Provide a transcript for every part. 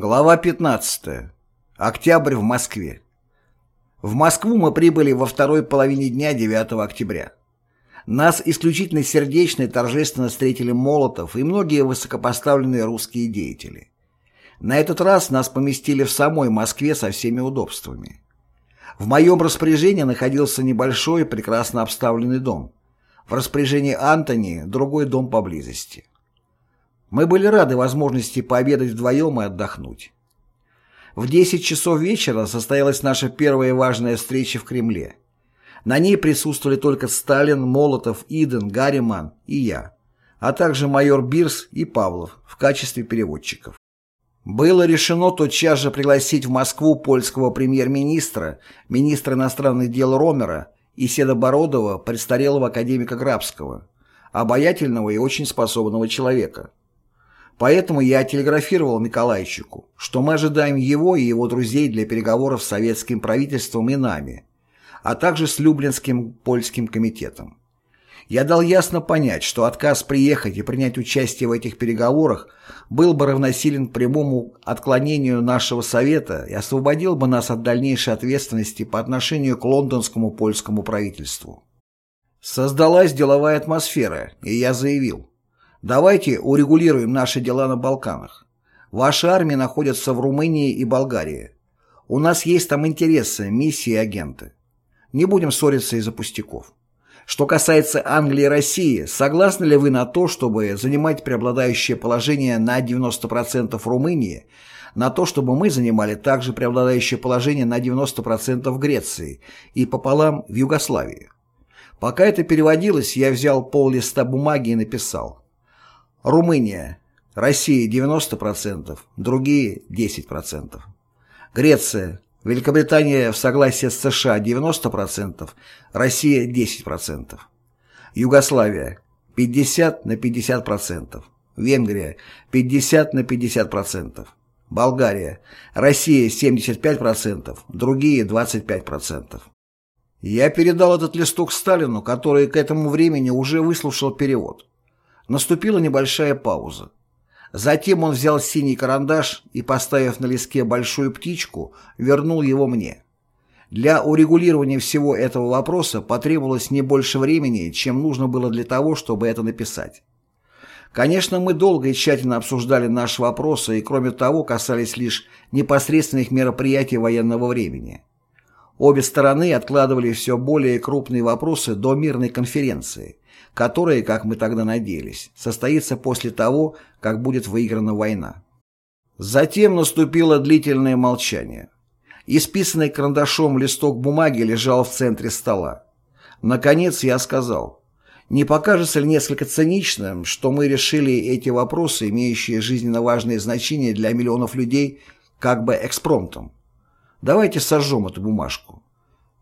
Глава 15. Октябрь в Москве. В Москву мы прибыли во второй половине дня 9 октября. Нас исключительно сердечно и торжественно встретили Молотов и многие высокопоставленные русские деятели. На этот раз нас поместили в самой Москве со всеми удобствами. В моем распоряжении находился небольшой, прекрасно обставленный дом. В распоряжении Антони другой дом поблизости. Мы были рады возможности пообедать вдвоем и отдохнуть. В 10 часов вечера состоялась наша первая важная встреча в Кремле. На ней присутствовали только Сталин, Молотов, Иден, Гарриман и я, а также майор Бирс и Павлов в качестве переводчиков. Было решено тотчас же пригласить в Москву польского премьер-министра, министра иностранных дел Ромера и Седобородова, престарелого академика Грабского, обаятельного и очень способного человека. Поэтому я телеграфировал Николайчику, что мы ожидаем его и его друзей для переговоров с советским правительством и нами, а также с Люблинским польским комитетом. Я дал ясно понять, что отказ приехать и принять участие в этих переговорах был бы равносилен прямому отклонению нашего совета и освободил бы нас от дальнейшей ответственности по отношению к лондонскому польскому правительству. Создалась деловая атмосфера, и я заявил, Давайте урегулируем наши дела на Балканах. Ваши армии находятся в Румынии и Болгарии. У нас есть там интересы, миссии и агенты. Не будем ссориться из-за пустяков. Что касается Англии и России, согласны ли вы на то, чтобы занимать преобладающее положение на 90% Румынии, на то, чтобы мы занимали также преобладающее положение на 90% в Греции и пополам в Югославии? Пока это переводилось, я взял пол листа бумаги и написал Румыния. Россия 90%, другие 10%. Греция. Великобритания в согласии с США 90%, Россия 10%. Югославия 50 на 50%. Венгрия 50 на 50%. Болгария. Россия 75%, другие 25%. Я передал этот листок Сталину, который к этому времени уже выслушал перевод. Наступила небольшая пауза. Затем он взял синий карандаш и, поставив на листке большую птичку, вернул его мне. Для урегулирования всего этого вопроса потребовалось не больше времени, чем нужно было для того, чтобы это написать. Конечно, мы долго и тщательно обсуждали наши вопросы и, кроме того, касались лишь непосредственных мероприятий военного времени. Обе стороны откладывали все более крупные вопросы до мирной конференции, которая, как мы тогда надеялись, состоится после того, как будет выиграна война. Затем наступило длительное молчание. Исписанный карандашом листок бумаги лежал в центре стола. Наконец я сказал, не покажется ли несколько циничным, что мы решили эти вопросы, имеющие жизненно важное значение для миллионов людей, как бы экспромтом? Давайте сожжем эту бумажку.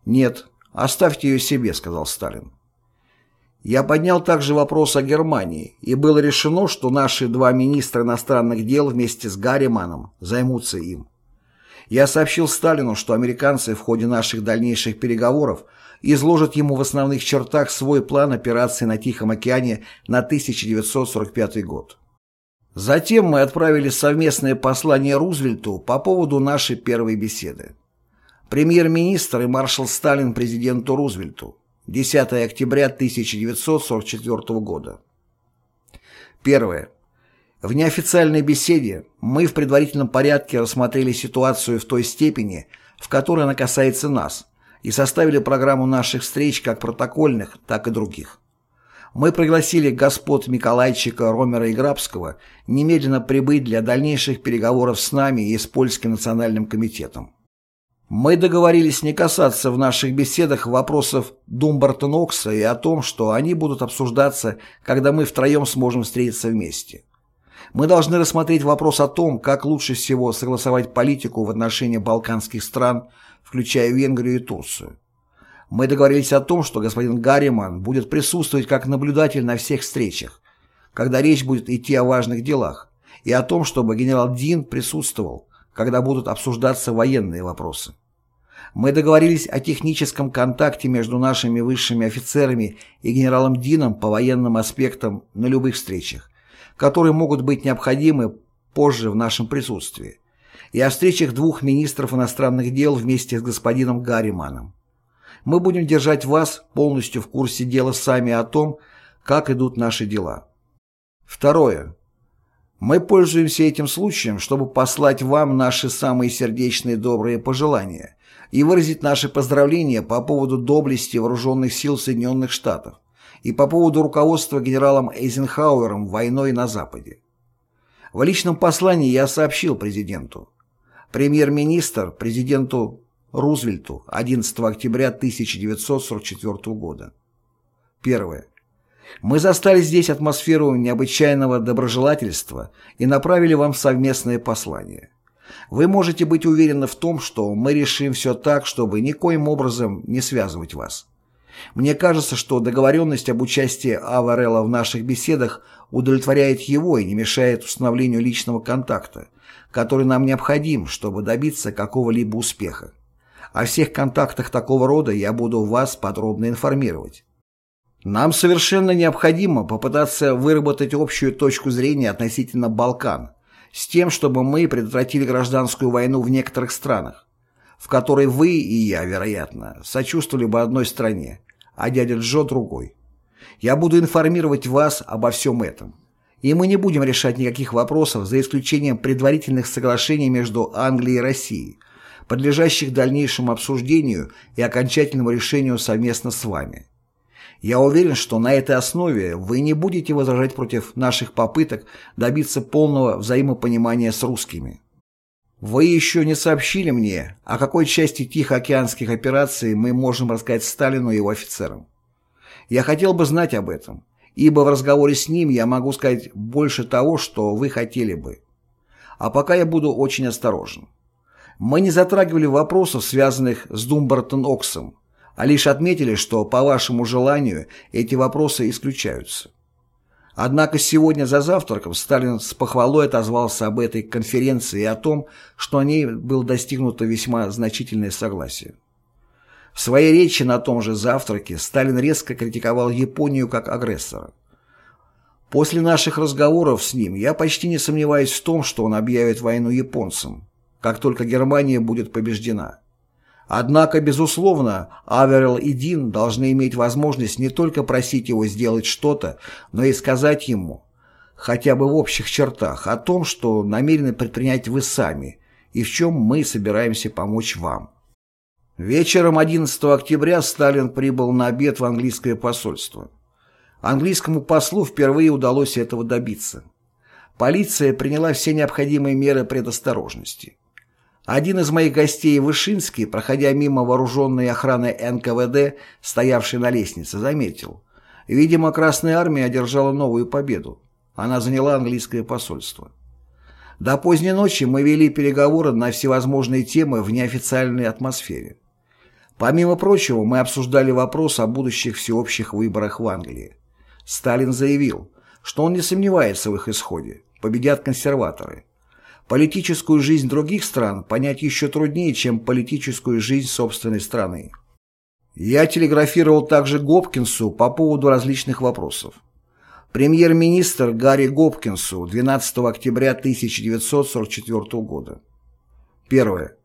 Нет, оставьте ее себе, сказал Сталин. Я поднял также вопрос о Германии, и было решено, что наши два министра иностранных дел вместе с Гарриманом займутся им. Я сообщил Сталину, что американцы в ходе наших дальнейших переговоров изложат ему в основных чертах свой план операции на Тихом океане на 1945 год. Затем мы отправили совместное послание Рузвельту по поводу нашей первой беседы. Премьер-министр и маршал Сталин президенту Рузвельту. 10 октября 1944 года. Первое. В неофициальной беседе мы в предварительном порядке рассмотрели ситуацию в той степени, в которой она касается нас, и составили программу наших встреч как протокольных, так и других. Мы пригласили господ Миколайчика, Ромера и Грабского немедленно прибыть для дальнейших переговоров с нами и с Польским национальным комитетом. Мы договорились не касаться в наших беседах вопросов Думбартон-Окса и о том, что они будут обсуждаться, когда мы втроем сможем встретиться вместе. Мы должны рассмотреть вопрос о том, как лучше всего согласовать политику в отношении балканских стран, включая Венгрию и Турцию. Мы договорились о том, что господин Гарриман будет присутствовать как наблюдатель на всех встречах, когда речь будет идти о важных делах, и о том, чтобы генерал Дин присутствовал, когда будут обсуждаться военные вопросы. Мы договорились о техническом контакте между нашими высшими офицерами и генералом Дином по военным аспектам на любых встречах, которые могут быть необходимы позже в нашем присутствии. и о встречах двух министров иностранных дел вместе с господином Гарриманом. Мы будем держать вас полностью в курсе дела сами о том, как идут наши дела. Второе. Мы пользуемся этим случаем, чтобы послать вам наши самые сердечные добрые пожелания и выразить наши поздравления по поводу доблести вооруженных сил Соединенных Штатов и по поводу руководства генералом Эйзенхауэром войной на Западе. В личном послании я сообщил президенту. Премьер-министр президенту Рузвельту 11 октября 1944 года. Первое. Мы застали здесь атмосферу необычайного доброжелательства и направили вам совместное послание. Вы можете быть уверены в том, что мы решим все так, чтобы никоим образом не связывать вас. Мне кажется, что договоренность об участии Аварелла в наших беседах удовлетворяет его и не мешает установлению личного контакта, который нам необходим, чтобы добиться какого-либо успеха. О всех контактах такого рода я буду вас подробно информировать. Нам совершенно необходимо попытаться выработать общую точку зрения относительно Балкан, с тем, чтобы мы предотвратили гражданскую войну в некоторых странах, в которой вы и я, вероятно, сочувствовали бы одной стране, а дядя Джо другой. Я буду информировать вас обо всем этом. И мы не будем решать никаких вопросов, за исключением предварительных соглашений между Англией и Россией, подлежащих дальнейшему обсуждению и окончательному решению совместно с вами. Я уверен, что на этой основе вы не будете возражать против наших попыток добиться полного взаимопонимания с русскими. Вы еще не сообщили мне, о какой части Тихоокеанских операций мы можем рассказать Сталину и его офицерам. Я хотел бы знать об этом, ибо в разговоре с ним я могу сказать больше того, что вы хотели бы. А пока я буду очень осторожен. Мы не затрагивали вопросов, связанных с Думбартон-Оксом, а лишь отметили, что по вашему желанию эти вопросы исключаются. Однако сегодня за завтраком Сталин с похвалой отозвался об этой конференции и о том, что о ней было достигнуто весьма значительное согласие. В своей речи на том же завтраке Сталин резко критиковал Японию как агрессора. После наших разговоров с ним я почти не сомневаюсь в том, что он объявит войну японцам, как только Германия будет побеждена. Однако, безусловно, Аверел и Дин должны иметь возможность не только просить его сделать что-то, но и сказать ему, хотя бы в общих чертах, о том, что намерены предпринять вы сами и в чем мы собираемся помочь вам. Вечером 11 октября Сталин прибыл на обед в английское посольство. Английскому послу впервые удалось этого добиться. Полиция приняла все необходимые меры предосторожности. Один из моих гостей Вышинский, проходя мимо вооруженной охраны НКВД, стоявшей на лестнице, заметил. Видимо, Красная Армия одержала новую победу. Она заняла английское посольство. До поздней ночи мы вели переговоры на всевозможные темы в неофициальной атмосфере. Помимо прочего, мы обсуждали вопрос о будущих всеобщих выборах в Англии. Сталин заявил, что он не сомневается в их исходе. Победят консерваторы. Политическую жизнь других стран понять еще труднее, чем политическую жизнь собственной страны. Я телеграфировал также Гопкинсу по поводу различных вопросов. Премьер-министр Гарри Гопкинсу 12 октября 1944 года. Первое.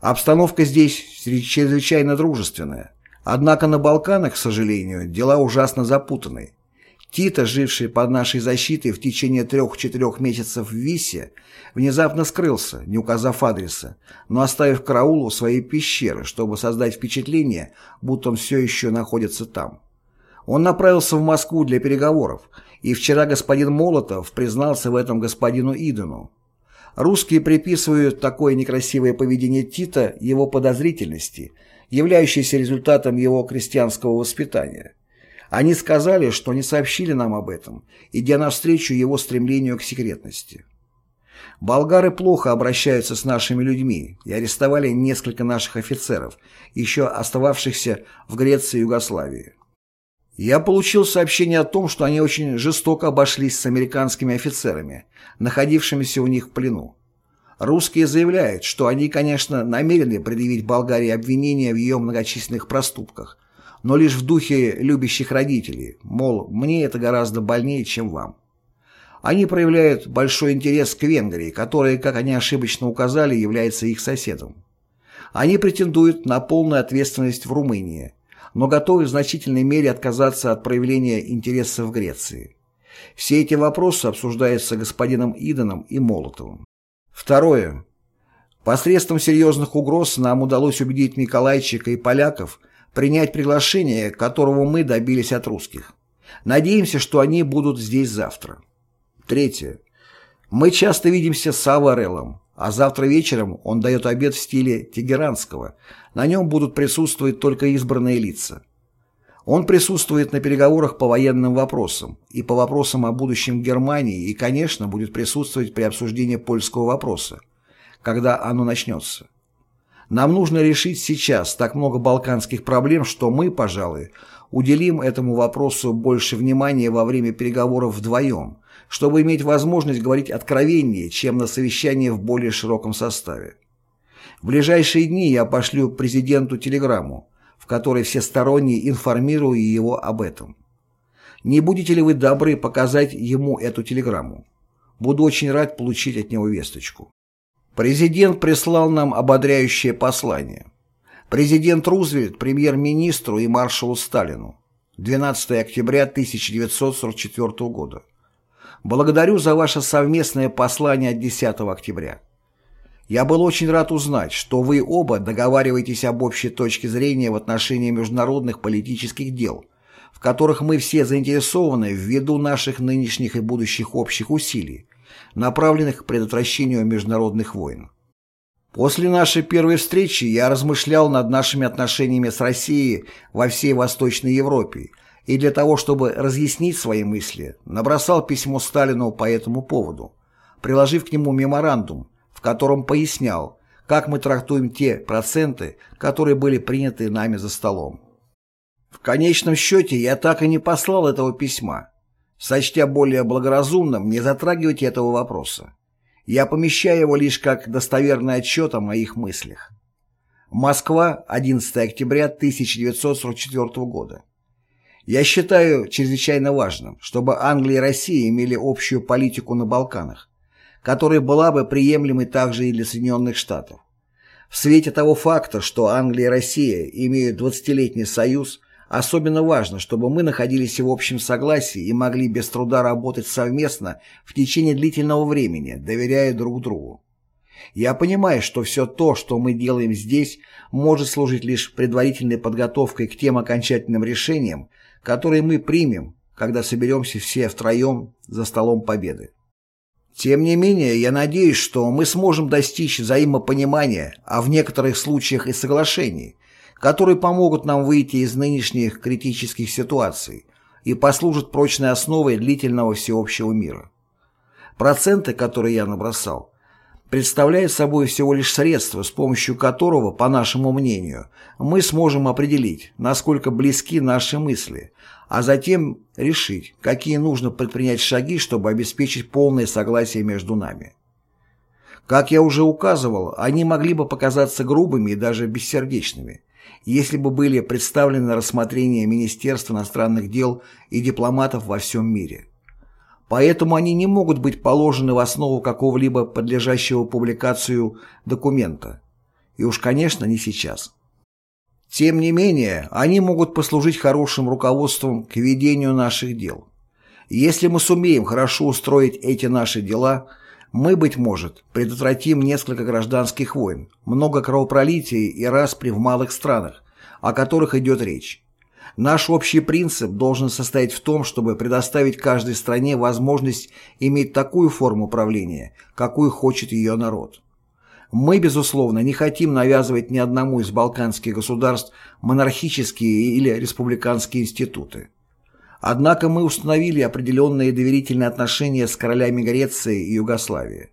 Обстановка здесь чрезвычайно дружественная. Однако на Балканах, к сожалению, дела ужасно запутаны. Тита, живший под нашей защитой в течение трех-четырех месяцев в Висе, внезапно скрылся, не указав адреса, но оставив караул у своей пещеры, чтобы создать впечатление, будто он все еще находится там. Он направился в Москву для переговоров, и вчера господин Молотов признался в этом господину Идену. Русские приписывают такое некрасивое поведение Тита его подозрительности, являющейся результатом его крестьянского воспитания. Они сказали, что не сообщили нам об этом, идя навстречу его стремлению к секретности. Болгары плохо обращаются с нашими людьми и арестовали несколько наших офицеров, еще остававшихся в Греции и Югославии. Я получил сообщение о том, что они очень жестоко обошлись с американскими офицерами, находившимися у них в плену. Русские заявляют, что они, конечно, намерены предъявить Болгарии обвинения в ее многочисленных проступках, но лишь в духе любящих родителей, мол, мне это гораздо больнее, чем вам. Они проявляют большой интерес к Венгрии, которая, как они ошибочно указали, является их соседом. Они претендуют на полную ответственность в Румынии, но готовы в значительной мере отказаться от проявления интереса в Греции. Все эти вопросы обсуждаются господином Иданом и Молотовым. Второе. Посредством серьезных угроз нам удалось убедить Николайчика и поляков принять приглашение, которого мы добились от русских. Надеемся, что они будут здесь завтра. Третье. Мы часто видимся с Авареллом, а завтра вечером он дает обед в стиле Тегеранского. На нем будут присутствовать только избранные лица. Он присутствует на переговорах по военным вопросам и по вопросам о будущем Германии и, конечно, будет присутствовать при обсуждении польского вопроса, когда оно начнется. Нам нужно решить сейчас так много балканских проблем, что мы, пожалуй, уделим этому вопросу больше внимания во время переговоров вдвоем, чтобы иметь возможность говорить откровеннее, чем на совещании в более широком составе. В ближайшие дни я пошлю президенту телеграмму, в которой всесторонне информирую его об этом. Не будете ли вы добры показать ему эту телеграмму? Буду очень рад получить от него весточку. Президент прислал нам ободряющее послание. Президент Рузвельт премьер-министру и маршалу Сталину. 12 октября 1944 года. Благодарю за ваше совместное послание от 10 октября. Я был очень рад узнать, что вы оба договариваетесь об общей точке зрения в отношении международных политических дел, в которых мы все заинтересованы ввиду наших нынешних и будущих общих усилий, направленных к предотвращению международных войн. После нашей первой встречи я размышлял над нашими отношениями с Россией во всей Восточной Европе и для того, чтобы разъяснить свои мысли, набросал письмо Сталину по этому поводу, приложив к нему меморандум, в котором пояснял, как мы трактуем те проценты, которые были приняты нами за столом. В конечном счете я так и не послал этого письма, сочтя более благоразумным не затрагивать этого вопроса. Я помещаю его лишь как достоверный отчет о моих мыслях. Москва, 11 октября 1944 года. Я считаю чрезвычайно важным, чтобы Англия и Россия имели общую политику на Балканах, которая была бы приемлемой также и для Соединенных Штатов. В свете того факта, что Англия и Россия имеют 20-летний союз, особенно важно, чтобы мы находились в общем согласии и могли без труда работать совместно в течение длительного времени, доверяя друг другу. Я понимаю, что все то, что мы делаем здесь, может служить лишь предварительной подготовкой к тем окончательным решениям, которые мы примем, когда соберемся все втроем за столом победы. Тем не менее, я надеюсь, что мы сможем достичь взаимопонимания, а в некоторых случаях и соглашений, которые помогут нам выйти из нынешних критических ситуаций и послужат прочной основой длительного всеобщего мира. Проценты, которые я набросал, представляет собой всего лишь средство, с помощью которого, по нашему мнению, мы сможем определить, насколько близки наши мысли, а затем решить, какие нужно предпринять шаги, чтобы обеспечить полное согласие между нами. Как я уже указывал, они могли бы показаться грубыми и даже бессердечными, если бы были представлены на рассмотрение Министерства иностранных дел и дипломатов во всем мире. Поэтому они не могут быть положены в основу какого-либо подлежащего публикацию документа. И уж, конечно, не сейчас. Тем не менее, они могут послужить хорошим руководством к ведению наших дел. Если мы сумеем хорошо устроить эти наши дела, мы, быть может, предотвратим несколько гражданских войн, много кровопролития и распри в малых странах, о которых идет речь. Наш общий принцип должен состоять в том, чтобы предоставить каждой стране возможность иметь такую форму правления, какую хочет ее народ. Мы, безусловно, не хотим навязывать ни одному из балканских государств монархические или республиканские институты. Однако мы установили определенные доверительные отношения с королями Греции и Югославии.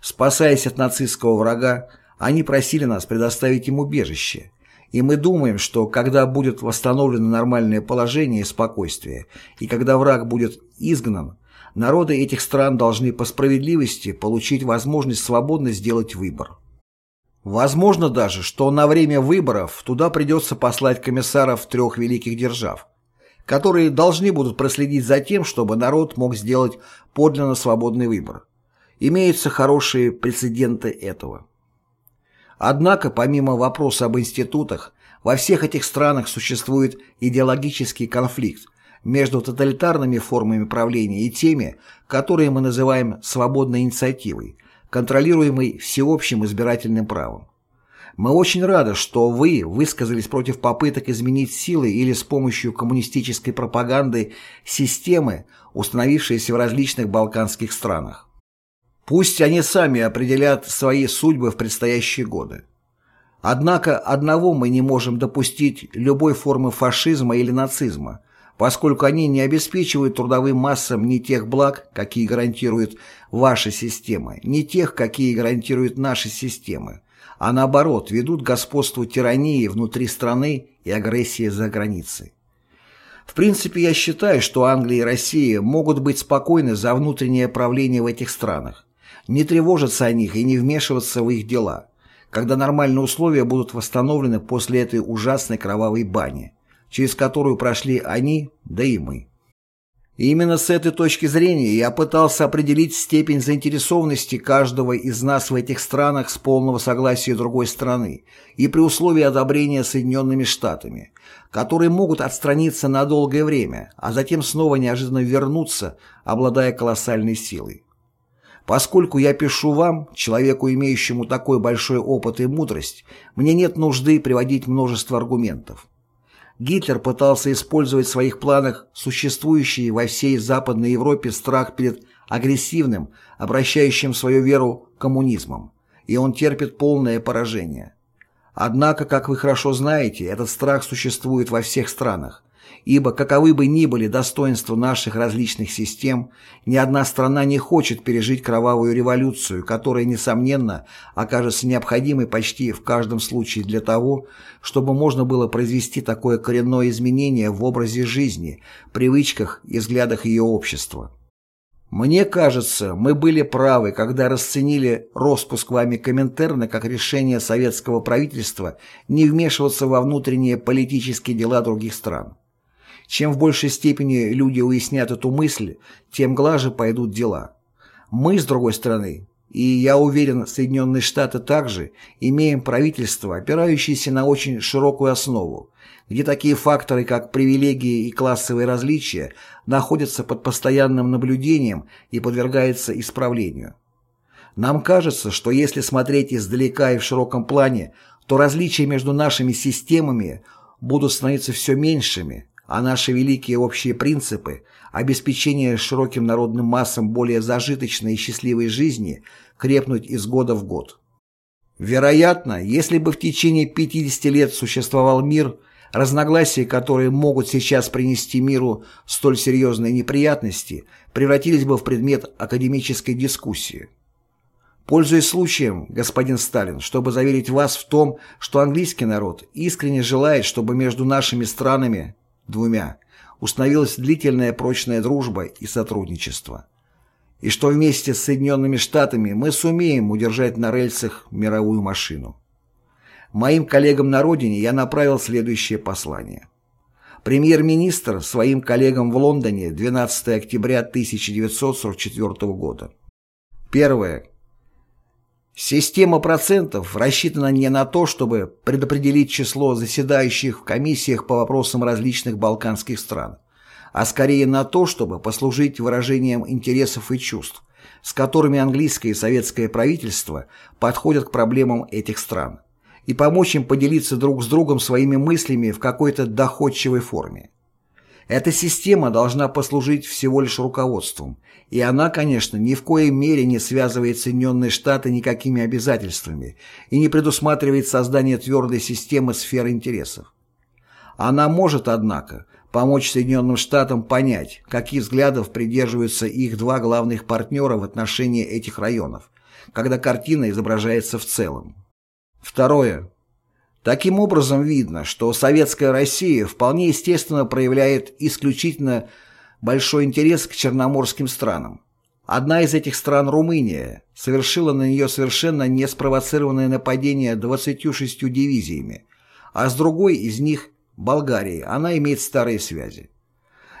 Спасаясь от нацистского врага, они просили нас предоставить им убежище – и мы думаем, что когда будет восстановлено нормальное положение и спокойствие, и когда враг будет изгнан, народы этих стран должны по справедливости получить возможность свободно сделать выбор. Возможно даже, что на время выборов туда придется послать комиссаров трех великих держав, которые должны будут проследить за тем, чтобы народ мог сделать подлинно свободный выбор. Имеются хорошие прецеденты этого. Однако, помимо вопроса об институтах, во всех этих странах существует идеологический конфликт между тоталитарными формами правления и теми, которые мы называем свободной инициативой, контролируемой всеобщим избирательным правом. Мы очень рады, что вы высказались против попыток изменить силы или с помощью коммунистической пропаганды системы, установившиеся в различных балканских странах. Пусть они сами определят свои судьбы в предстоящие годы. Однако одного мы не можем допустить любой формы фашизма или нацизма, поскольку они не обеспечивают трудовым массам ни тех благ, какие гарантирует ваша система, ни тех, какие гарантируют наши системы, а наоборот ведут к господству тирании внутри страны и агрессии за границей. В принципе, я считаю, что Англия и Россия могут быть спокойны за внутреннее правление в этих странах, не тревожиться о них и не вмешиваться в их дела, когда нормальные условия будут восстановлены после этой ужасной кровавой бани, через которую прошли они, да и мы. И именно с этой точки зрения я пытался определить степень заинтересованности каждого из нас в этих странах с полного согласия другой страны и при условии одобрения Соединенными Штатами, которые могут отстраниться на долгое время, а затем снова неожиданно вернуться, обладая колоссальной силой. Поскольку я пишу вам, человеку, имеющему такой большой опыт и мудрость, мне нет нужды приводить множество аргументов. Гитлер пытался использовать в своих планах существующий во всей Западной Европе страх перед агрессивным, обращающим свою веру коммунизмом, и он терпит полное поражение. Однако, как вы хорошо знаете, этот страх существует во всех странах, ибо каковы бы ни были достоинства наших различных систем, ни одна страна не хочет пережить кровавую революцию, которая, несомненно, окажется необходимой почти в каждом случае для того, чтобы можно было произвести такое коренное изменение в образе жизни, привычках и взглядах ее общества. Мне кажется, мы были правы, когда расценили распуск вами Коминтерна как решение советского правительства не вмешиваться во внутренние политические дела других стран. Чем в большей степени люди уяснят эту мысль, тем глаже пойдут дела. Мы, с другой стороны, и я уверен, Соединенные Штаты также, имеем правительство, опирающееся на очень широкую основу, где такие факторы, как привилегии и классовые различия, находятся под постоянным наблюдением и подвергаются исправлению. Нам кажется, что если смотреть издалека и в широком плане, то различия между нашими системами будут становиться все меньшими, а наши великие общие принципы обеспечения широким народным массам более зажиточной и счастливой жизни крепнуть из года в год. Вероятно, если бы в течение 50 лет существовал мир, разногласия, которые могут сейчас принести миру столь серьезные неприятности, превратились бы в предмет академической дискуссии. Пользуясь случаем, господин Сталин, чтобы заверить вас в том, что английский народ искренне желает, чтобы между нашими странами двумя, установилась длительная прочная дружба и сотрудничество. И что вместе с Соединенными Штатами мы сумеем удержать на рельсах мировую машину. Моим коллегам на родине я направил следующее послание. Премьер-министр своим коллегам в Лондоне 12 октября 1944 года. Первое. Система процентов рассчитана не на то, чтобы предопределить число заседающих в комиссиях по вопросам различных балканских стран, а скорее на то, чтобы послужить выражением интересов и чувств, с которыми английское и советское правительство подходят к проблемам этих стран, и помочь им поделиться друг с другом своими мыслями в какой-то доходчивой форме. Эта система должна послужить всего лишь руководством, и она, конечно, ни в коей мере не связывает Соединенные Штаты никакими обязательствами и не предусматривает создание твердой системы сфер интересов. Она может, однако, помочь Соединенным Штатам понять, каких взглядов придерживаются их два главных партнера в отношении этих районов, когда картина изображается в целом. Второе. Таким образом видно, что советская Россия вполне естественно проявляет исключительно большой интерес к черноморским странам. Одна из этих стран, Румыния, совершила на нее совершенно неспровоцированное нападение 26 дивизиями, а с другой из них, Болгарии, она имеет старые связи.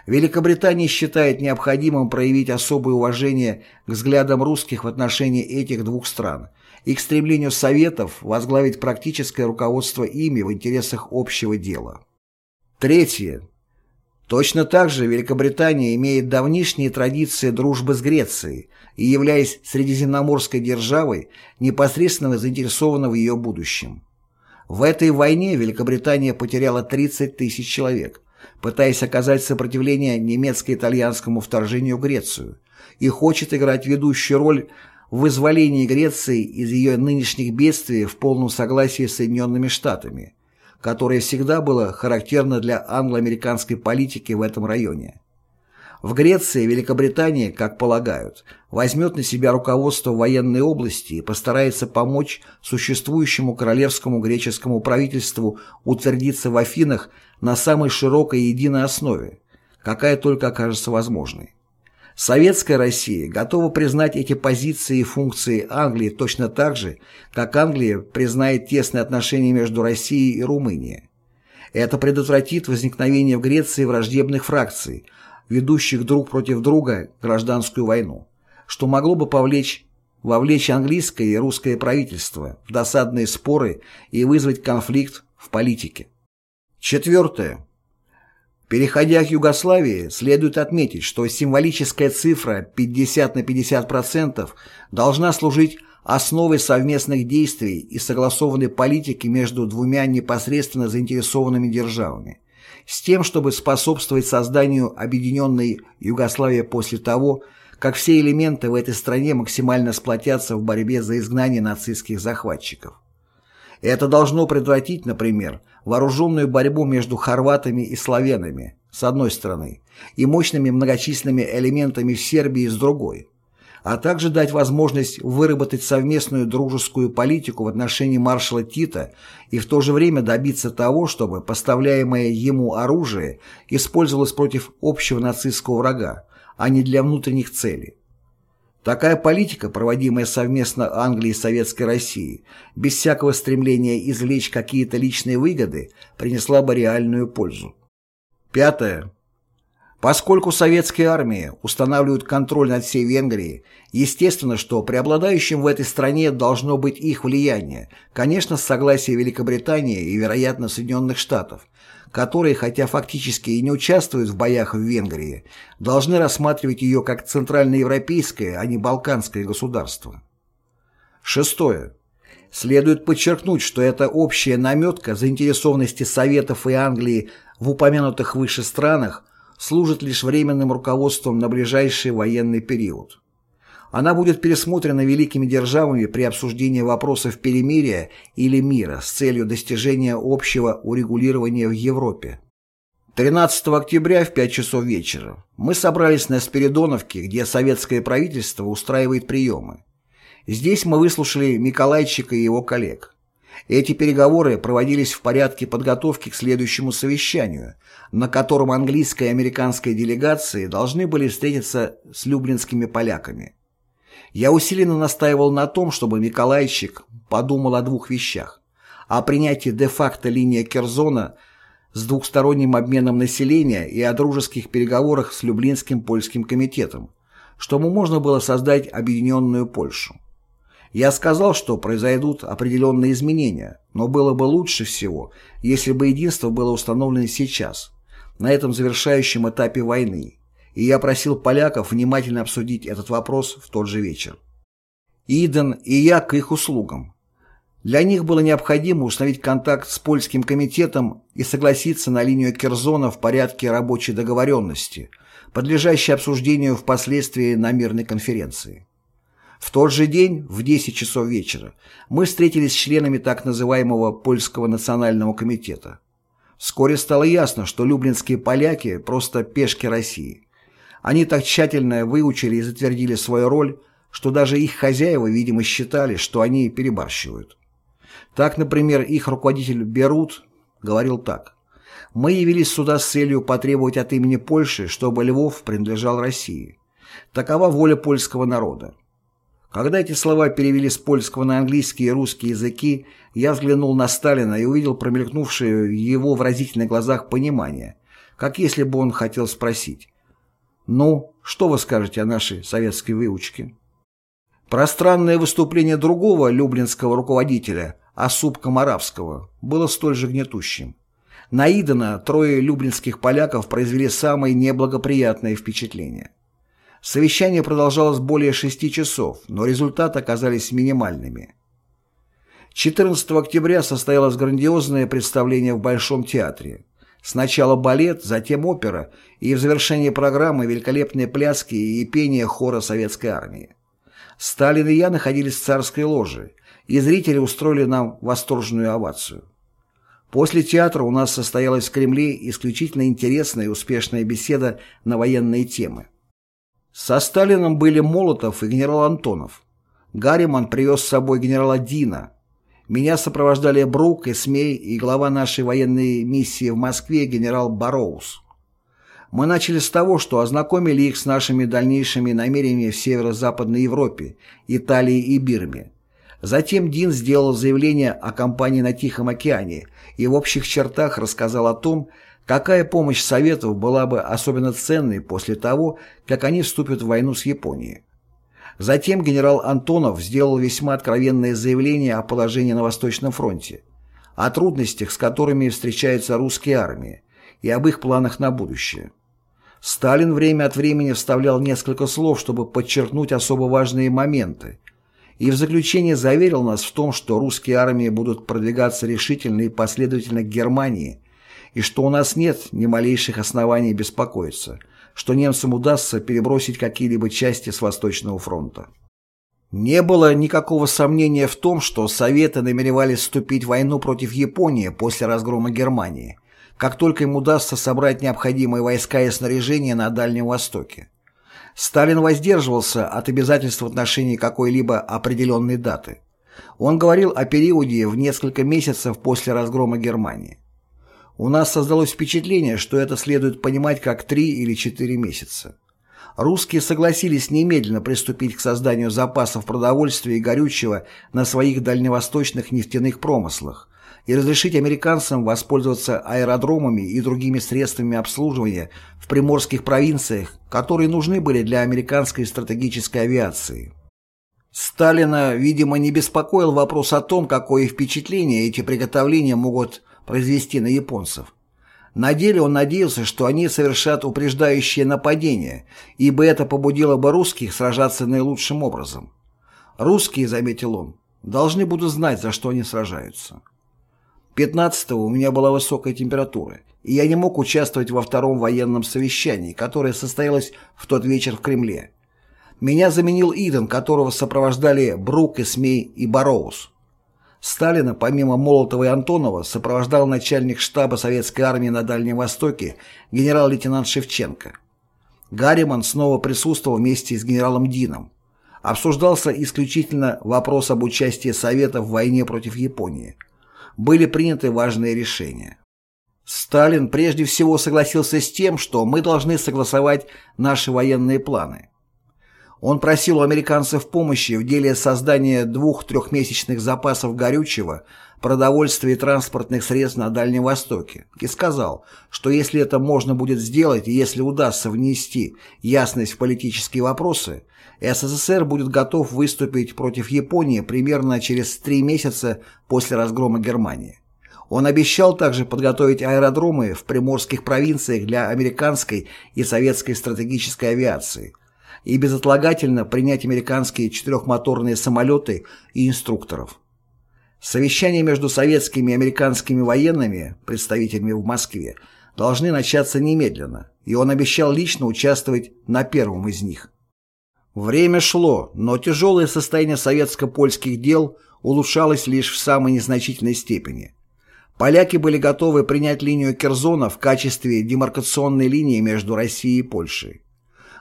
Великобритания считает необходимым проявить особое уважение к взглядам русских в отношении этих двух стран и к стремлению Советов возглавить практическое руководство ими в интересах общего дела. Третье. Точно так же Великобритания имеет давнишние традиции дружбы с Грецией и, являясь средиземноморской державой, непосредственно заинтересована в ее будущем. В этой войне Великобритания потеряла 30 тысяч человек, пытаясь оказать сопротивление немецко-итальянскому вторжению в Грецию, и хочет играть ведущую роль в вызволении Греции из ее нынешних бедствий в полном согласии с Соединенными Штатами, которое всегда было характерно для англо-американской политики в этом районе. В Греции Великобритания, как полагают, возьмет на себя руководство военной области и постарается помочь существующему королевскому греческому правительству утвердиться в Афинах на самой широкой и единой основе, какая только окажется возможной. Советская Россия готова признать эти позиции и функции Англии точно так же, как Англия признает тесные отношения между Россией и Румынией. Это предотвратит возникновение в Греции враждебных фракций, ведущих друг против друга гражданскую войну, что могло бы повлечь вовлечь английское и русское правительство в досадные споры и вызвать конфликт в политике. Четвертое. Переходя к Югославии, следует отметить, что символическая цифра 50 на 50% должна служить основой совместных действий и согласованной политики между двумя непосредственно заинтересованными державами, с тем, чтобы способствовать созданию объединенной Югославии после того, как все элементы в этой стране максимально сплотятся в борьбе за изгнание нацистских захватчиков. Это должно предотвратить, например, вооруженную борьбу между хорватами и славянами, с одной стороны, и мощными многочисленными элементами в Сербии с другой, а также дать возможность выработать совместную дружескую политику в отношении маршала Тита и в то же время добиться того, чтобы поставляемое ему оружие использовалось против общего нацистского врага, а не для внутренних целей. Такая политика, проводимая совместно Англией и Советской Россией, без всякого стремления извлечь какие-то личные выгоды, принесла бы реальную пользу. Пятое. Поскольку советские армии устанавливают контроль над всей Венгрией, естественно, что преобладающим в этой стране должно быть их влияние, конечно, с согласия Великобритании и, вероятно, Соединенных Штатов, которые, хотя фактически и не участвуют в боях в Венгрии, должны рассматривать ее как центральноевропейское, а не балканское государство. Шестое. Следует подчеркнуть, что эта общая наметка заинтересованности Советов и Англии в упомянутых выше странах служит лишь временным руководством на ближайший военный период. Она будет пересмотрена великими державами при обсуждении вопросов перемирия или мира с целью достижения общего урегулирования в Европе. 13 октября в 5 часов вечера мы собрались на Спиридоновке, где советское правительство устраивает приемы. Здесь мы выслушали Миколайчика и его коллег. Эти переговоры проводились в порядке подготовки к следующему совещанию, на котором английская и американская делегации должны были встретиться с люблинскими поляками. Я усиленно настаивал на том, чтобы Миколайчик подумал о двух вещах. О принятии де-факто линии Керзона с двухсторонним обменом населения и о дружеских переговорах с Люблинским польским комитетом, чтобы можно было создать объединенную Польшу. Я сказал, что произойдут определенные изменения, но было бы лучше всего, если бы единство было установлено сейчас, на этом завершающем этапе войны, и я просил поляков внимательно обсудить этот вопрос в тот же вечер. Иден и я к их услугам. Для них было необходимо установить контакт с польским комитетом и согласиться на линию Керзона в порядке рабочей договоренности, подлежащей обсуждению впоследствии на мирной конференции. В тот же день, в 10 часов вечера, мы встретились с членами так называемого Польского национального комитета. Вскоре стало ясно, что люблинские поляки – просто пешки России. Они так тщательно выучили и затвердили свою роль, что даже их хозяева, видимо, считали, что они перебарщивают. Так, например, их руководитель Берут говорил так. «Мы явились сюда с целью потребовать от имени Польши, чтобы Львов принадлежал России. Такова воля польского народа. Когда эти слова перевели с польского на английский и русский языки, я взглянул на Сталина и увидел промелькнувшее в его выразительных глазах понимание, как если бы он хотел спросить «Ну, что вы скажете о нашей советской выучке?» Пространное выступление другого люблинского руководителя, Асуп Комаравского, было столь же гнетущим. На Идена трое люблинских поляков произвели самое неблагоприятное впечатление. Совещание продолжалось более шести часов, но результаты оказались минимальными. 14 октября состоялось грандиозное представление в Большом театре. Сначала балет, затем опера и в завершении программы великолепные пляски и пение хора советской армии. Сталин и я находились в царской ложе, и зрители устроили нам восторженную овацию. После театра у нас состоялась в Кремле исключительно интересная и успешная беседа на военные темы. Со Сталином были Молотов и генерал Антонов. Гарриман привез с собой генерала Дина. Меня сопровождали Брук, Эсмей и глава нашей военной миссии в Москве генерал Бароус. Мы начали с того, что ознакомили их с нашими дальнейшими намерениями в Северо-Западной Европе, Италии и Бирме. Затем Дин сделал заявление о кампании на Тихом океане и в общих чертах рассказал о том, какая помощь Советов была бы особенно ценной после того, как они вступят в войну с Японией. Затем генерал Антонов сделал весьма откровенное заявление о положении на Восточном фронте, о трудностях, с которыми встречаются русские армии, и об их планах на будущее. Сталин время от времени вставлял несколько слов, чтобы подчеркнуть особо важные моменты, и в заключение заверил нас в том, что русские армии будут продвигаться решительно и последовательно к Германии, и что у нас нет ни малейших оснований беспокоиться, что немцам удастся перебросить какие-либо части с Восточного фронта. Не было никакого сомнения в том, что Советы намеревались вступить в войну против Японии после разгрома Германии, как только им удастся собрать необходимые войска и снаряжение на Дальнем Востоке. Сталин воздерживался от обязательств в отношении какой-либо определенной даты. Он говорил о периоде в несколько месяцев после разгрома Германии. У нас создалось впечатление, что это следует понимать как три или четыре месяца. Русские согласились немедленно приступить к созданию запасов продовольствия и горючего на своих дальневосточных нефтяных промыслах, и разрешить американцам воспользоваться аэродромами и другими средствами обслуживания в приморских провинциях, которые нужны были для американской стратегической авиации. Сталина, видимо, не беспокоил вопрос о том, какое впечатление эти приготовления могут произвести на японцев. На деле он надеялся, что они совершат упреждающее нападение, ибо это побудило бы русских сражаться наилучшим образом. Русские, заметил он, должны будут знать, за что они сражаются. 15-го у меня была высокая температура, и я не мог участвовать во втором военном совещании, которое состоялось в тот вечер в Кремле. Меня заменил Иден, которого сопровождали Брук, Эсмей и Бароус. Сталина, помимо Молотова и Антонова, сопровождал начальник штаба Советской армии на Дальнем Востоке генерал-лейтенант Шевченко. Гарриман снова присутствовал вместе с генералом Дином. Обсуждался исключительно вопрос об участии Совета в войне против Японии – были приняты важные решения. Сталин прежде всего согласился с тем, что мы должны согласовать наши военные планы. Он просил у американцев помощи в деле создания двух-трехмесячных запасов горючего, продовольствия и транспортных средств на Дальнем Востоке и сказал, что если это можно будет сделать и если удастся внести ясность в политические вопросы, СССР будет готов выступить против Японии примерно через три месяца после разгрома Германии. Он обещал также подготовить аэродромы в приморских провинциях для американской и советской стратегической авиации и безотлагательно принять американские четырехмоторные самолеты и инструкторов. Совещания между советскими и американскими военными, представителями в Москве, должны начаться немедленно, и он обещал лично участвовать на первом из них. Время шло, но тяжелое состояние советско-польских дел улучшалось лишь в самой незначительной степени. Поляки были готовы принять линию Керзона в качестве демаркационной линии между Россией и Польшей.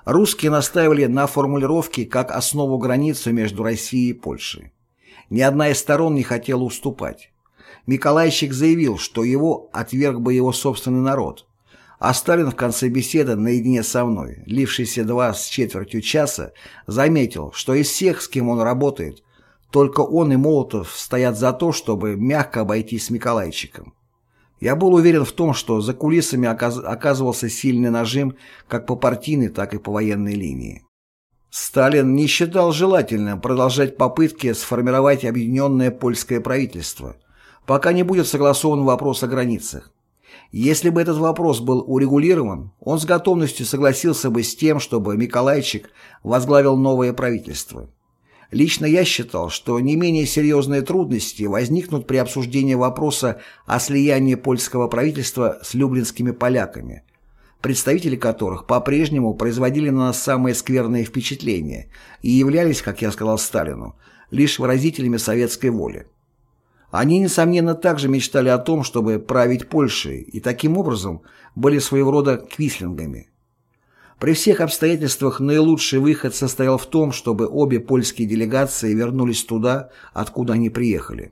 Русские настаивали на формулировке как основу границы между Россией и Польшей. Ни одна из сторон не хотела уступать. Миколайчик заявил, что его отверг бы его собственный народ – а Сталин в конце беседы наедине со мной, лившийся два с четвертью часа, заметил, что из всех, с кем он работает, только он и Молотов стоят за то, чтобы мягко обойтись с Миколайчиком. Я был уверен в том, что за кулисами оказывался сильный нажим как по партийной, так и по военной линии. Сталин не считал желательным продолжать попытки сформировать объединенное польское правительство, пока не будет согласован вопрос о границах. Если бы этот вопрос был урегулирован, он с готовностью согласился бы с тем, чтобы Миколайчик возглавил новое правительство. Лично я считал, что не менее серьезные трудности возникнут при обсуждении вопроса о слиянии польского правительства с люблинскими поляками, представители которых по-прежнему производили на нас самые скверные впечатления и являлись, как я сказал Сталину, лишь выразителями советской воли. Они, несомненно, также мечтали о том, чтобы править Польшей, и таким образом были своего рода квислингами. При всех обстоятельствах наилучший выход состоял в том, чтобы обе польские делегации вернулись туда, откуда они приехали.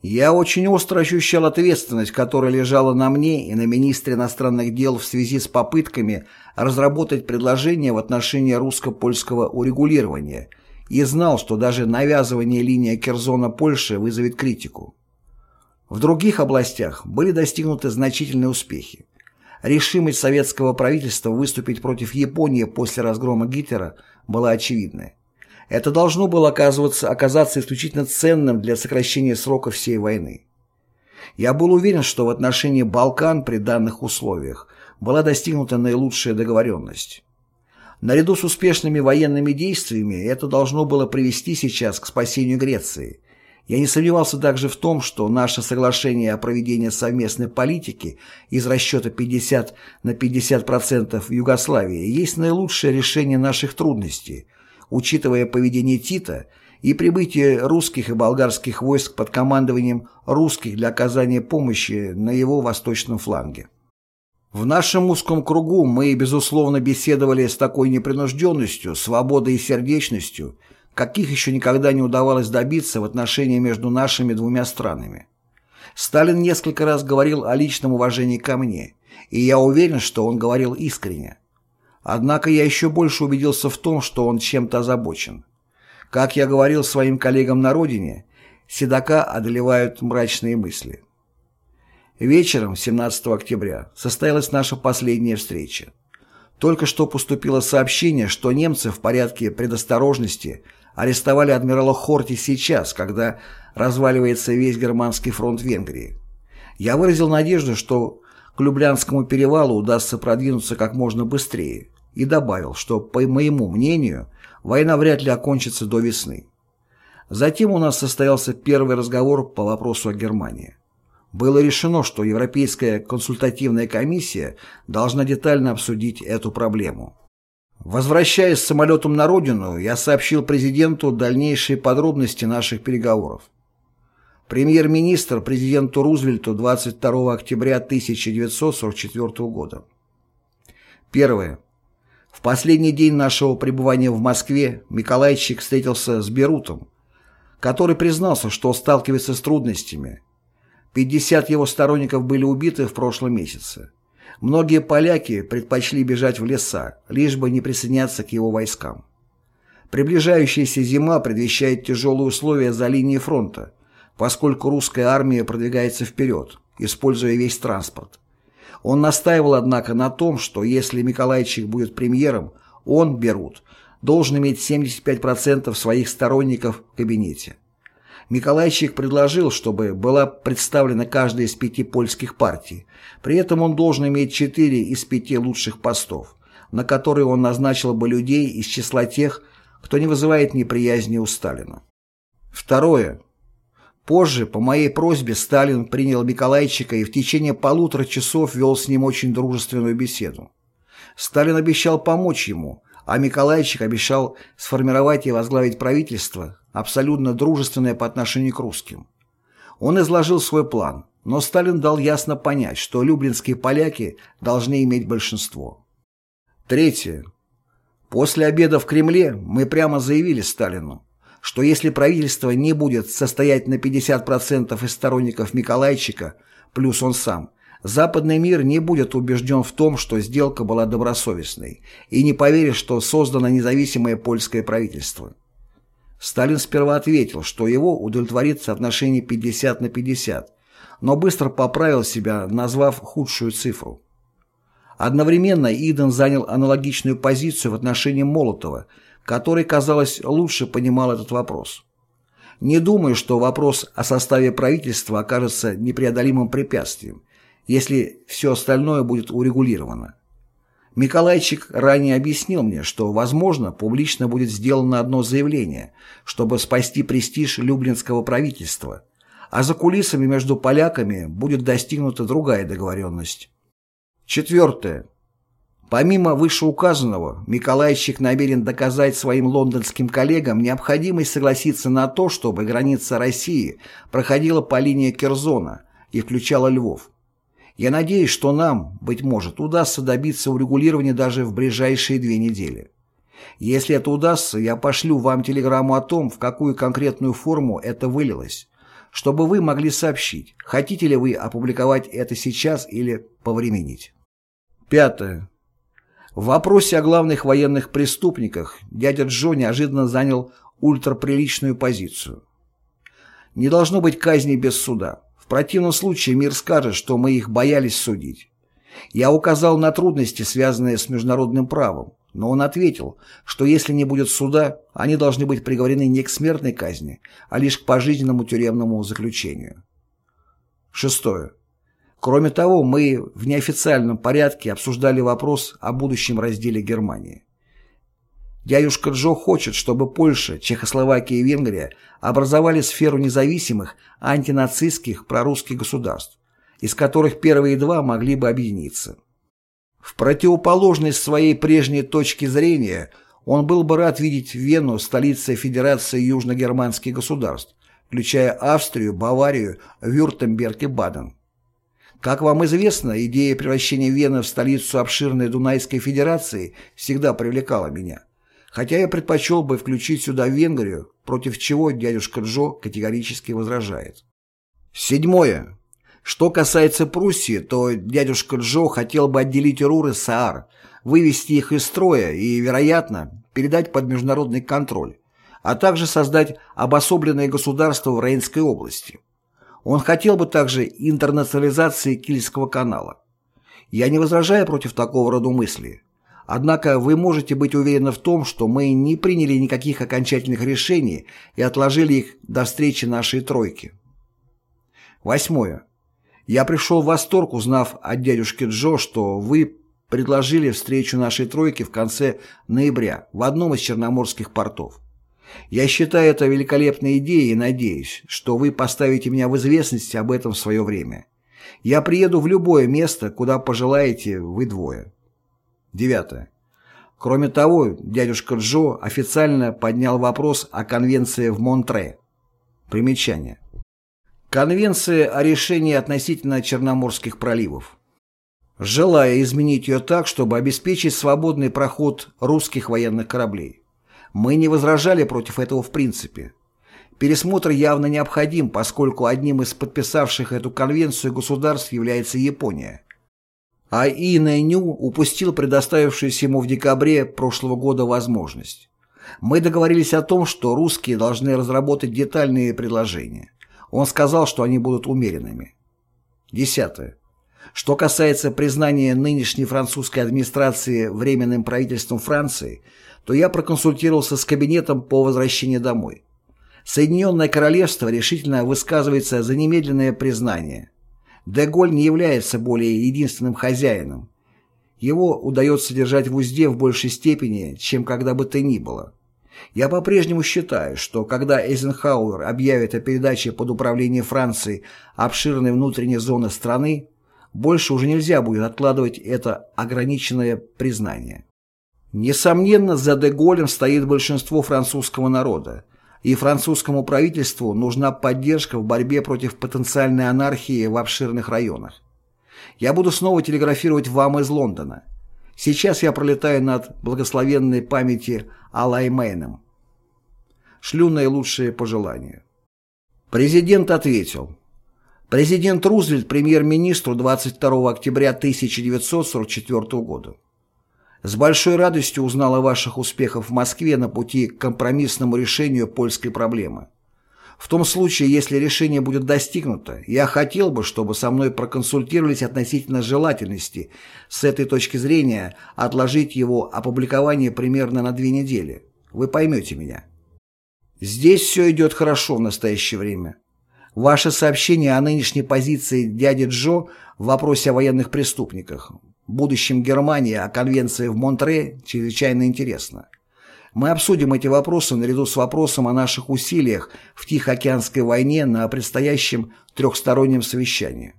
Я очень остро ощущал ответственность, которая лежала на мне и на министре иностранных дел в связи с попытками разработать предложение в отношении русско-польского урегулирования и знал, что даже навязывание линии Керзона Польши вызовет критику. В других областях были достигнуты значительные успехи. Решимость советского правительства выступить против Японии после разгрома Гитлера была очевидной. Это должно было оказываться, оказаться исключительно ценным для сокращения срока всей войны. Я был уверен, что в отношении Балкан при данных условиях была достигнута наилучшая договоренность. Наряду с успешными военными действиями это должно было привести сейчас к спасению Греции, я не сомневался также в том, что наше соглашение о проведении совместной политики из расчета 50 на 50% в Югославии есть наилучшее решение наших трудностей, учитывая поведение Тита и прибытие русских и болгарских войск под командованием русских для оказания помощи на его восточном фланге. В нашем узком кругу мы, безусловно, беседовали с такой непринужденностью, свободой и сердечностью, каких еще никогда не удавалось добиться в отношении между нашими двумя странами. Сталин несколько раз говорил о личном уважении ко мне, и я уверен, что он говорил искренне. Однако я еще больше убедился в том, что он чем-то озабочен. Как я говорил своим коллегам на родине, седока одолевают мрачные мысли. Вечером, 17 октября, состоялась наша последняя встреча. Только что поступило сообщение, что немцы в порядке предосторожности арестовали адмирала Хорти сейчас, когда разваливается весь германский фронт Венгрии. Я выразил надежду, что к Люблянскому перевалу удастся продвинуться как можно быстрее, и добавил, что, по моему мнению, война вряд ли окончится до весны. Затем у нас состоялся первый разговор по вопросу о Германии. Было решено, что Европейская консультативная комиссия должна детально обсудить эту проблему. Возвращаясь с самолетом на родину, я сообщил президенту дальнейшие подробности наших переговоров. Премьер-министр президенту Рузвельту 22 октября 1944 года. Первое. В последний день нашего пребывания в Москве Миколайчик встретился с Берутом, который признался, что сталкивается с трудностями. 50 его сторонников были убиты в прошлом месяце. Многие поляки предпочли бежать в леса, лишь бы не присоединяться к его войскам. Приближающаяся зима предвещает тяжелые условия за линией фронта, поскольку русская армия продвигается вперед, используя весь транспорт. Он настаивал, однако, на том, что если Миколайчик будет премьером, он, Берут, должен иметь 75% своих сторонников в кабинете. Миколайчик предложил, чтобы была представлена каждая из пяти польских партий. При этом он должен иметь четыре из пяти лучших постов, на которые он назначил бы людей из числа тех, кто не вызывает неприязни у Сталина. Второе. Позже, по моей просьбе, Сталин принял Миколайчика и в течение полутора часов вел с ним очень дружественную беседу. Сталин обещал помочь ему, а Миколайчик обещал сформировать и возглавить правительство, абсолютно дружественное по отношению к русским. Он изложил свой план, но Сталин дал ясно понять, что люблинские поляки должны иметь большинство. Третье. После обеда в Кремле мы прямо заявили Сталину, что если правительство не будет состоять на 50% из сторонников Миколайчика, плюс он сам, западный мир не будет убежден в том, что сделка была добросовестной, и не поверит, что создано независимое польское правительство. Сталин сперва ответил, что его удовлетворит соотношение 50 на 50, но быстро поправил себя, назвав худшую цифру. Одновременно Иден занял аналогичную позицию в отношении Молотова, который, казалось, лучше понимал этот вопрос. Не думаю, что вопрос о составе правительства окажется непреодолимым препятствием, если все остальное будет урегулировано. Миколайчик ранее объяснил мне, что, возможно, публично будет сделано одно заявление, чтобы спасти престиж Люблинского правительства, а за кулисами между поляками будет достигнута другая договоренность. Четвертое. Помимо вышеуказанного, Миколайчик намерен доказать своим лондонским коллегам необходимость согласиться на то, чтобы граница России проходила по линии Керзона и включала Львов. Я надеюсь, что нам, быть может, удастся добиться урегулирования даже в ближайшие две недели. Если это удастся, я пошлю вам телеграмму о том, в какую конкретную форму это вылилось, чтобы вы могли сообщить, хотите ли вы опубликовать это сейчас или повременить. Пятое. В вопросе о главных военных преступниках дядя Джо неожиданно занял ультраприличную позицию. Не должно быть казни без суда. В противном случае мир скажет, что мы их боялись судить. Я указал на трудности, связанные с международным правом, но он ответил, что если не будет суда, они должны быть приговорены не к смертной казни, а лишь к пожизненному тюремному заключению. Шестое. Кроме того, мы в неофициальном порядке обсуждали вопрос о будущем разделе Германии. Дядюшка Джо хочет, чтобы Польша, Чехословакия и Венгрия образовали сферу независимых антинацистских прорусских государств, из которых первые два могли бы объединиться. В противоположность своей прежней точке зрения он был бы рад видеть Вену столицей Федерации южногерманских государств, включая Австрию, Баварию, Вюртемберг и Баден. Как вам известно, идея превращения Вены в столицу обширной Дунайской Федерации всегда привлекала меня. Хотя я предпочел бы включить сюда Венгрию, против чего дядюшка Джо категорически возражает. Седьмое. Что касается Пруссии, то дядюшка Джо хотел бы отделить Рур и Саар, вывести их из строя и, вероятно, передать под международный контроль, а также создать обособленное государство в Рейнской области. Он хотел бы также интернационализации Кильского канала. Я не возражаю против такого рода мысли. Однако вы можете быть уверены в том, что мы не приняли никаких окончательных решений и отложили их до встречи нашей тройки. Восьмое. Я пришел в восторг, узнав от дядюшки Джо, что вы предложили встречу нашей тройки в конце ноября в одном из черноморских портов. Я считаю это великолепной идеей и надеюсь, что вы поставите меня в известность об этом в свое время. Я приеду в любое место, куда пожелаете вы двое. Девятое. Кроме того, дядюшка Джо официально поднял вопрос о конвенции в Монтре. Примечание. Конвенция о решении относительно Черноморских проливов. Желая изменить ее так, чтобы обеспечить свободный проход русских военных кораблей. Мы не возражали против этого в принципе. Пересмотр явно необходим, поскольку одним из подписавших эту конвенцию государств является Япония. А Инэню упустил предоставившуюся ему в декабре прошлого года возможность. Мы договорились о том, что русские должны разработать детальные предложения. Он сказал, что они будут умеренными. Десятое. Что касается признания нынешней французской администрации Временным правительством Франции – то я проконсультировался с кабинетом по возвращении домой. Соединенное Королевство решительно высказывается за немедленное признание. Деголь не является более единственным хозяином. Его удается держать в узде в большей степени, чем когда бы то ни было. Я по-прежнему считаю, что когда Эйзенхауэр объявит о передаче под управление Франции обширной внутренней зоны страны, больше уже нельзя будет откладывать это ограниченное признание. Несомненно, за Деголем стоит большинство французского народа, и французскому правительству нужна поддержка в борьбе против потенциальной анархии в обширных районах. Я буду снова телеграфировать вам из Лондона. Сейчас я пролетаю над благословенной памяти Алаймейном. Шлю наилучшие пожелания. Президент ответил. Президент Рузвельт премьер-министру 22 октября 1944 года. С большой радостью узнал о ваших успехах в Москве на пути к компромиссному решению польской проблемы. В том случае, если решение будет достигнуто, я хотел бы, чтобы со мной проконсультировались относительно желательности с этой точки зрения отложить его опубликование примерно на две недели. Вы поймете меня. Здесь все идет хорошо в настоящее время. Ваше сообщение о нынешней позиции дяди Джо в вопросе о военных преступниках, будущем Германии, о конвенции в Монтре чрезвычайно интересно. Мы обсудим эти вопросы наряду с вопросом о наших усилиях в Тихоокеанской войне на предстоящем трехстороннем совещании.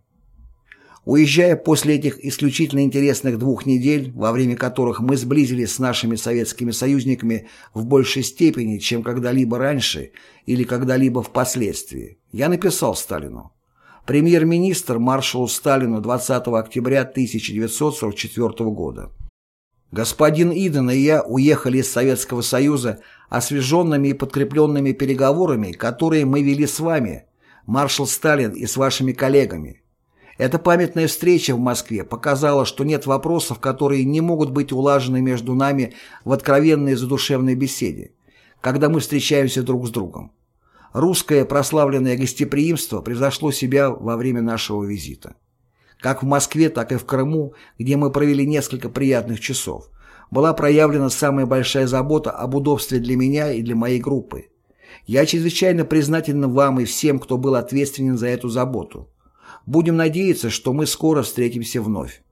Уезжая после этих исключительно интересных двух недель, во время которых мы сблизились с нашими советскими союзниками в большей степени, чем когда-либо раньше или когда-либо впоследствии, я написал Сталину. Премьер-министр маршалу Сталину 20 октября 1944 года. Господин Иден и я уехали из Советского Союза освеженными и подкрепленными переговорами, которые мы вели с вами, маршал Сталин и с вашими коллегами. Эта памятная встреча в Москве показала, что нет вопросов, которые не могут быть улажены между нами в откровенной задушевной беседе, когда мы встречаемся друг с другом. Русское прославленное гостеприимство превзошло себя во время нашего визита. Как в Москве, так и в Крыму, где мы провели несколько приятных часов, была проявлена самая большая забота об удобстве для меня и для моей группы. Я чрезвычайно признателен вам и всем, кто был ответственен за эту заботу. Будем надеяться, что мы скоро встретимся вновь.